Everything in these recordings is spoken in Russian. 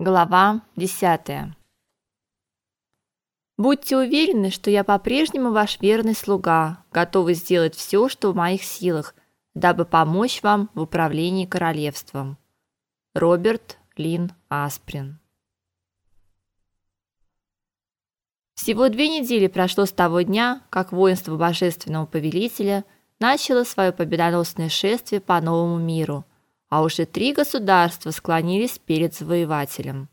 Глава 10. Будьте уверены, что я по-прежнему ваш верный слуга, готовый сделать все, что в моих силах, дабы помочь вам в управлении королевством. Роберт Лин Асприн. Всего две недели прошло с того дня, как воинство божественного повелителя начало свое победоносное шествие по новому миру – а уже три государства склонились перед завоевателем.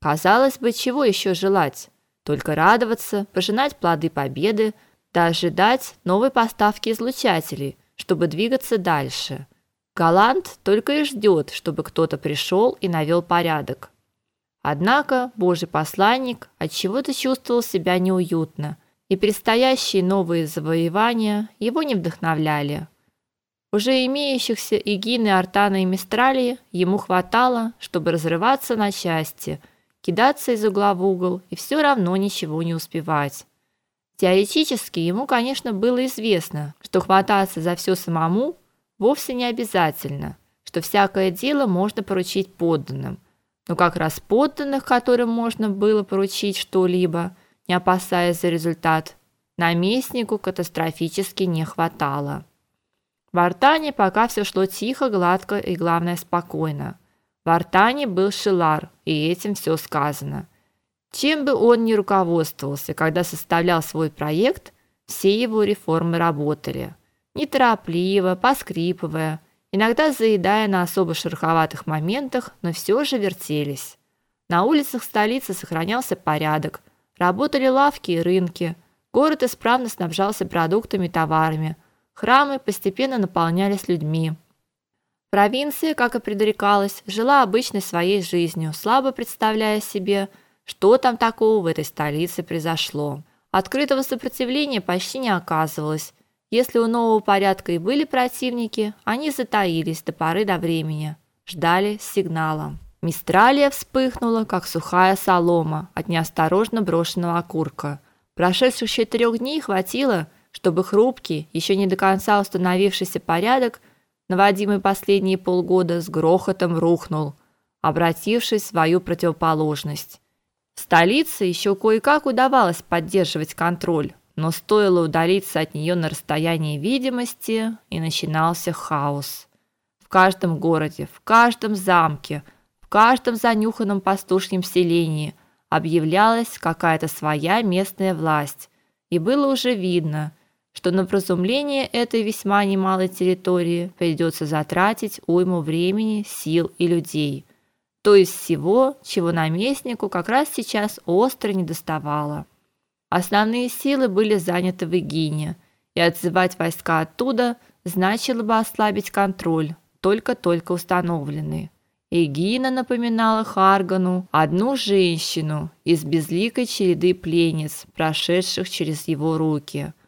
Казалось бы, чего еще желать? Только радоваться, пожинать плоды победы, да ожидать новой поставки излучателей, чтобы двигаться дальше. Галант только и ждет, чтобы кто-то пришел и навел порядок. Однако Божий посланник от чего-то чувствовал себя неуютно, и предстоящие новые завоевания его не вдохновляли. Уже имеющихся Игины, Артана и Мистралии ему хватало, чтобы разрываться на части, кидаться из угла в угол и все равно ничего не успевать. Теоретически ему, конечно, было известно, что хвататься за все самому вовсе не обязательно, что всякое дело можно поручить подданным. Но как раз подданных, которым можно было поручить что-либо, не опасаясь за результат, наместнику катастрофически не хватало. В Артане пока все шло тихо, гладко и, главное, спокойно. В Артане был Шилар, и этим все сказано. Чем бы он ни руководствовался, когда составлял свой проект, все его реформы работали. Неторопливо, поскрипывая, иногда заедая на особо шероховатых моментах, но все же вертелись. На улицах столицы сохранялся порядок, работали лавки и рынки, город исправно снабжался продуктами и товарами – Храмы постепенно наполнялись людьми. Провинция, как и предрекалось, жила обычной своей жизнью, слабо представляя себе, что там такого в этой столице произошло. Открытого сопротивления почти не оказывалось. Если у нового порядка и были противники, они затаились до поры до времени, ждали сигнала. Мистралия вспыхнула, как сухая солома от неосторожно брошенного окурка. Прошедших четырех дней хватило, чтобы хрупкий, еще не до конца установившийся порядок, наводимый последние полгода, с грохотом рухнул, обратившись в свою противоположность. В столице еще кое-как удавалось поддерживать контроль, но стоило удалиться от нее на расстояние видимости, и начинался хаос. В каждом городе, в каждом замке, в каждом занюханном пастушьем селении объявлялась какая-то своя местная власть, и было уже видно – что на вразумление этой весьма немалой территории придется затратить уйму времени, сил и людей, то есть всего, чего наместнику как раз сейчас остро недоставало. Основные силы были заняты в Игине, и отзывать войска оттуда значило бы ослабить контроль, только-только установленный. Эгина напоминала Харгану одну женщину из безликой череды пленниц, прошедших через его руки –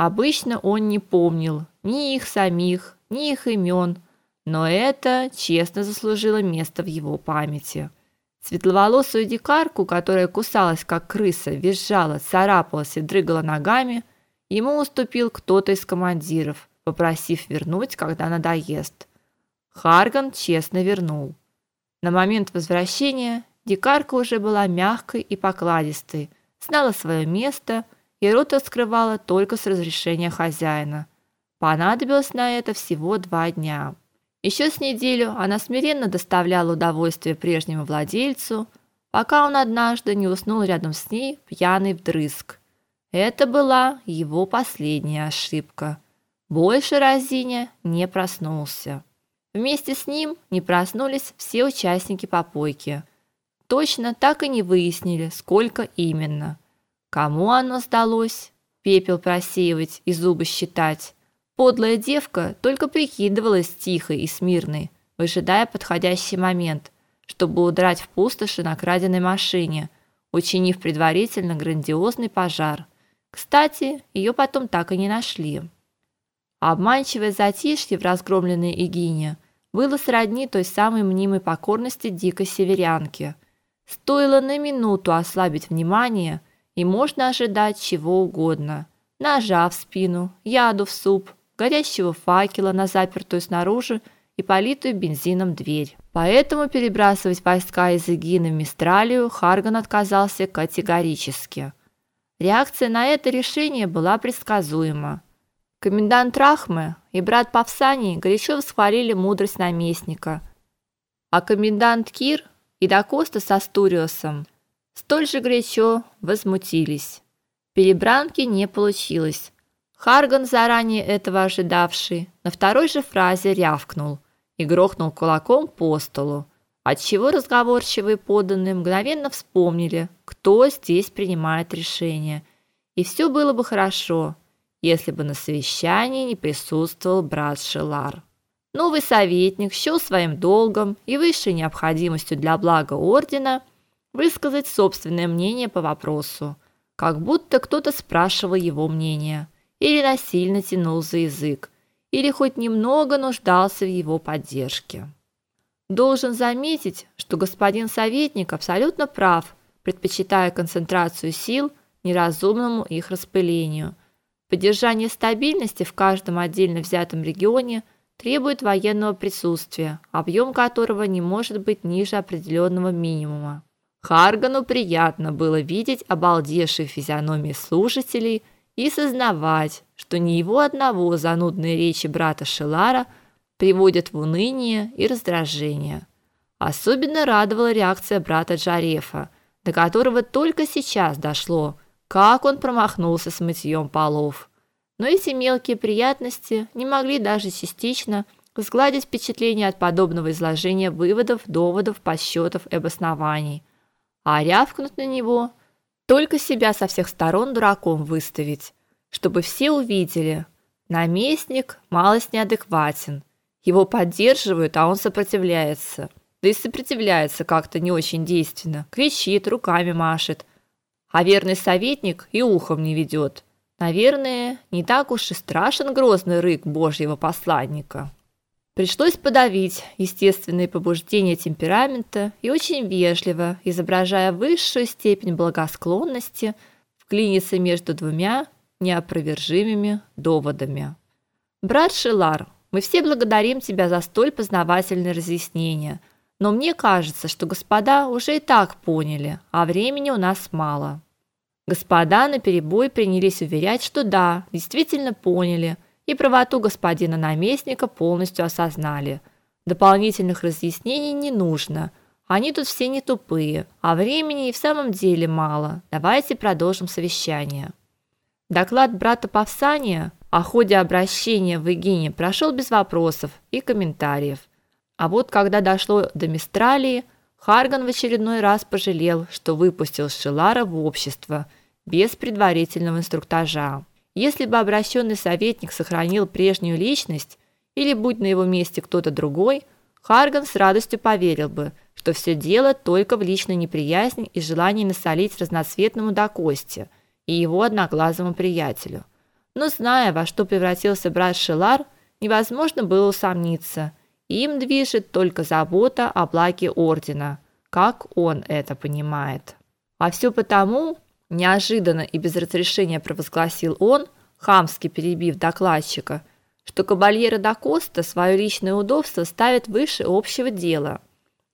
Обычно он не помнил ни их самих, ни их имен, но это честно заслужило место в его памяти. Светловолосую дикарку, которая кусалась как крыса, визжала, царапалась и дрыгала ногами, ему уступил кто-то из командиров, попросив вернуть, когда надоест. Харган честно вернул. На момент возвращения дикарка уже была мягкой и покладистой, знала свое место – и рот открывала только с разрешения хозяина. Понадобилось на это всего два дня. Еще с неделю она смиренно доставляла удовольствие прежнему владельцу, пока он однажды не уснул рядом с ней пьяный вдрызг. Это была его последняя ошибка. Больше Розиня не проснулся. Вместе с ним не проснулись все участники попойки. Точно так и не выяснили, сколько именно – Кому оно сдалось? Пепел просеивать и зубы считать. Подлая девка только прикидывалась тихой и смирной, выжидая подходящий момент, чтобы удрать в пустоши на краденой машине, учинив предварительно грандиозный пожар. Кстати, ее потом так и не нашли. Обманчивое затишье в разгромленной Игине было сродни той самой мнимой покорности дикой северянки. Стоило на минуту ослабить внимание – и можно ожидать чего угодно: ножа в спину, яду в суп, горящего факела на запертую снаружи и политую бензином дверь. Поэтому перебрасывать войска из Эгины в Мистралию Харган отказался категорически. Реакция на это решение была предсказуема. Комендант Рахмы и брат Павсаний горячо восхвалили мудрость наместника, а комендант Кир и Дакоста с Астуриосом столь же горячо возмутились. Перебранки не получилось. Харган, заранее этого ожидавший, на второй же фразе рявкнул и грохнул кулаком по столу, отчего разговорчивые подданные мгновенно вспомнили, кто здесь принимает решение. И все было бы хорошо, если бы на совещании не присутствовал брат Шелар. Новый советник счел своим долгом и высшей необходимостью для блага ордена высказать собственное мнение по вопросу, как будто кто-то спрашивал его мнение, или насильно тянул за язык, или хоть немного нуждался в его поддержке. Должен заметить, что господин советник абсолютно прав, предпочитая концентрацию сил неразумному их распылению – Поддержание стабильности в каждом отдельно взятом регионе требует военного присутствия, объем которого не может быть ниже определенного минимума. Харгану приятно было видеть обалдевшие физиономии слушателей и сознавать, что не его одного занудные речи брата Шелара приводят в уныние и раздражение. Особенно радовала реакция брата Джарефа, до которого только сейчас дошло – как он промахнулся с мытьем полов. Но эти мелкие приятности не могли даже частично сгладить впечатление от подобного изложения выводов, доводов, подсчетов и обоснований. А рявкнуть на него только себя со всех сторон дураком выставить, чтобы все увидели. Наместник малость неадекватен. Его поддерживают, а он сопротивляется. Да и сопротивляется как-то не очень действенно. Кричит, руками машет, а верный советник и ухом не ведет. Наверное, не так уж и страшен грозный рык Божьего посланника. Пришлось подавить естественные побуждения темперамента и очень вежливо, изображая высшую степень благосклонности, вклиниться между двумя неопровержимыми доводами. Брат Шилар, мы все благодарим тебя за столь познавательное разъяснение – но мне кажется, что господа уже и так поняли, а времени у нас мало. Господа наперебой принялись уверять, что да, действительно поняли, и правоту господина наместника полностью осознали. Дополнительных разъяснений не нужно. Они тут все не тупые, а времени и в самом деле мало. Давайте продолжим совещание. Доклад брата Павсания о ходе обращения в Игине прошел без вопросов и комментариев. А вот когда дошло до Мистралии, Харган в очередной раз пожалел, что выпустил Шилара в общество без предварительного инструктажа. Если бы обращенный советник сохранил прежнюю личность, или будь на его месте кто-то другой, Харган с радостью поверил бы, что все дело только в личной неприязни и желании насолить разноцветному до кости и его одноглазому приятелю. Но зная, во что превратился брат Шилар, невозможно было усомниться – им движет только забота о благе ордена, как он это понимает. А все потому, неожиданно и без разрешения провозгласил он, хамски перебив докладчика, что кабальера да Коста свое личное удобство ставит выше общего дела.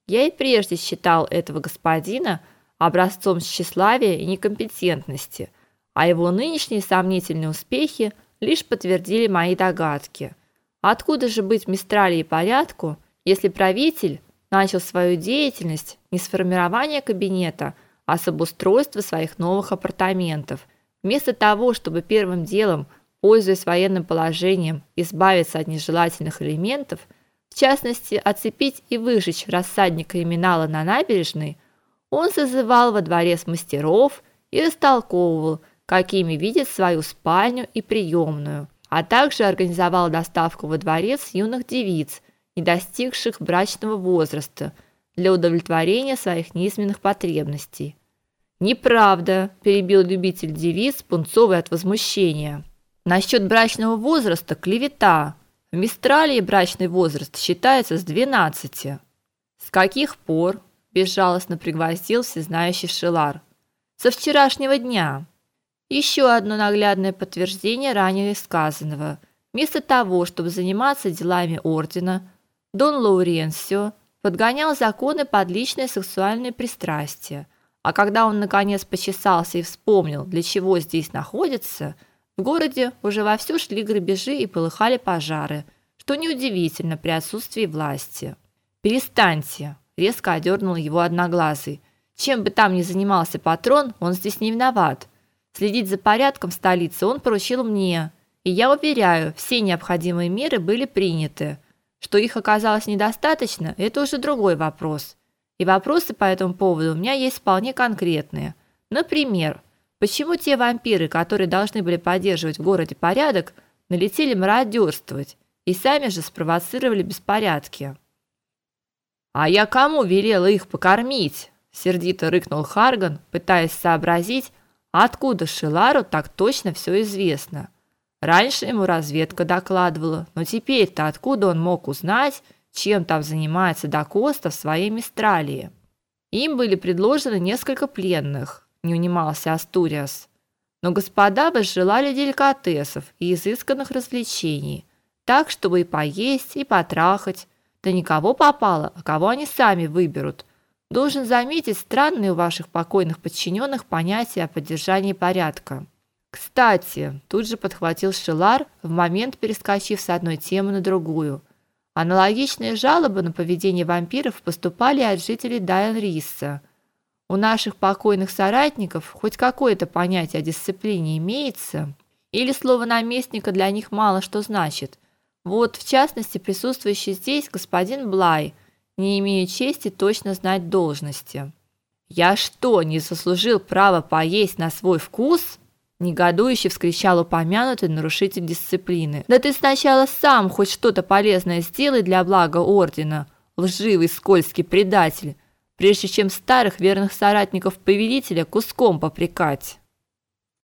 Я и прежде считал этого господина образцом тщеславия и некомпетентности, а его нынешние сомнительные успехи лишь подтвердили мои догадки – Откуда же быть Мистралии порядку, если правитель начал свою деятельность не с формирования кабинета, а с обустройства своих новых апартаментов, вместо того, чтобы первым делом, пользуясь военным положением, избавиться от нежелательных элементов, в частности, оцепить и выжечь рассадник криминала на набережной, он созывал во дворец мастеров и растолковывал, какими видит свою спальню и приемную – а также организовал доставку во дворец юных девиц, не достигших брачного возраста, для удовлетворения своих низменных потребностей. Неправда, перебил любитель девиц, пунцовый от возмущения. Насчет брачного возраста клевета. В Мистралии брачный возраст считается с 12. С каких пор? безжалостно пригвоздил всезнающий Шелар. Со вчерашнего дня. Еще одно наглядное подтверждение ранее сказанного. Вместо того, чтобы заниматься делами ордена, Дон Лауренсио подгонял законы под личное сексуальное пристрастие, а когда он наконец почесался и вспомнил, для чего здесь находится, в городе уже вовсю шли грабежи и полыхали пожары, что неудивительно при отсутствии власти. «Перестаньте!» – резко одернул его одноглазый. «Чем бы там ни занимался патрон, он здесь не виноват. Следить за порядком в столице он поручил мне, и я уверяю, все необходимые меры были приняты». Что их оказалось недостаточно это уже другой вопрос. И вопросы по этому поводу у меня есть вполне конкретные. Например, почему те вампиры, которые должны были поддерживать в городе порядок, налетели мародерствовать и сами же спровоцировали беспорядки? А я кому велела их покормить? сердито рыкнул Харган, пытаясь сообразить, откуда Шилару так точно все известно. Раньше ему разведка докладывала, но теперь-то откуда он мог узнать, чем там занимается Дакоста в своей Мистралии? Им были предложены несколько пленных, не унимался Астуриас. Но господа возжелали деликатесов и изысканных развлечений, так, чтобы и поесть, и потрахать, да никого попало, а кого они сами выберут. Должен заметить странные у ваших покойных подчиненных понятия о поддержании порядка. Кстати, тут же подхватил Шилар, в момент перескочив с одной темы на другую. Аналогичные жалобы на поведение вампиров поступали от жителей Дайнриса. У наших покойных соратников хоть какое-то понятие о дисциплине имеется, или слово наместника для них мало что значит. Вот, в частности, присутствующий здесь господин Блай, не имея чести точно знать должности. Я что, не заслужил права поесть на свой вкус? Негодующе вскричал упомянутый нарушитель дисциплины. Да ты сначала сам хоть что-то полезное сделай для блага ордена, лживый скользкий предатель, прежде чем старых верных соратников повелителя куском попрекать.